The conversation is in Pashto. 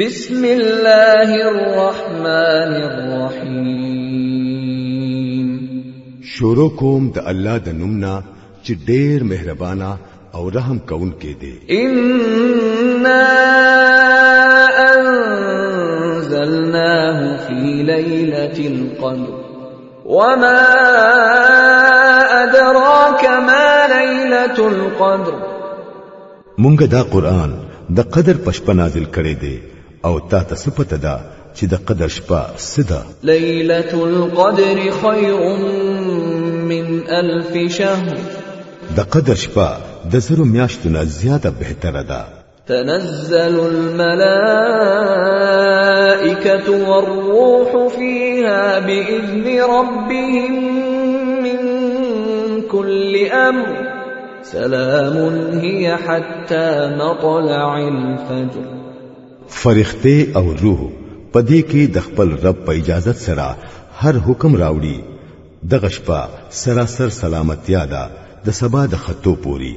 بسم الله الرحمن الرحیم شروع کوم د الله د نومنا چې ډېر مهربانا او رحم کون کې دی ان انزلناه فی ليله القدر وما ادراك ما ليله القدر مونږ دا قران د قدر پشپ نازل کړي دی او تا ته سپته ده چې د قدر شپه سدا ليله القدر خير من الف شهر د قدر شپه د زرو میاشتو زیاته بهتره ده تنزل الملائكة والروح فيها بإذن ربهم من كل أمر سلام هي حتى مطلع الفجر فرښتې او روح پدې کې د خپل رب په اجازت سره هر حکم راوړي د غشپا سراسر سلامتیا ده د سبا د خطو پوری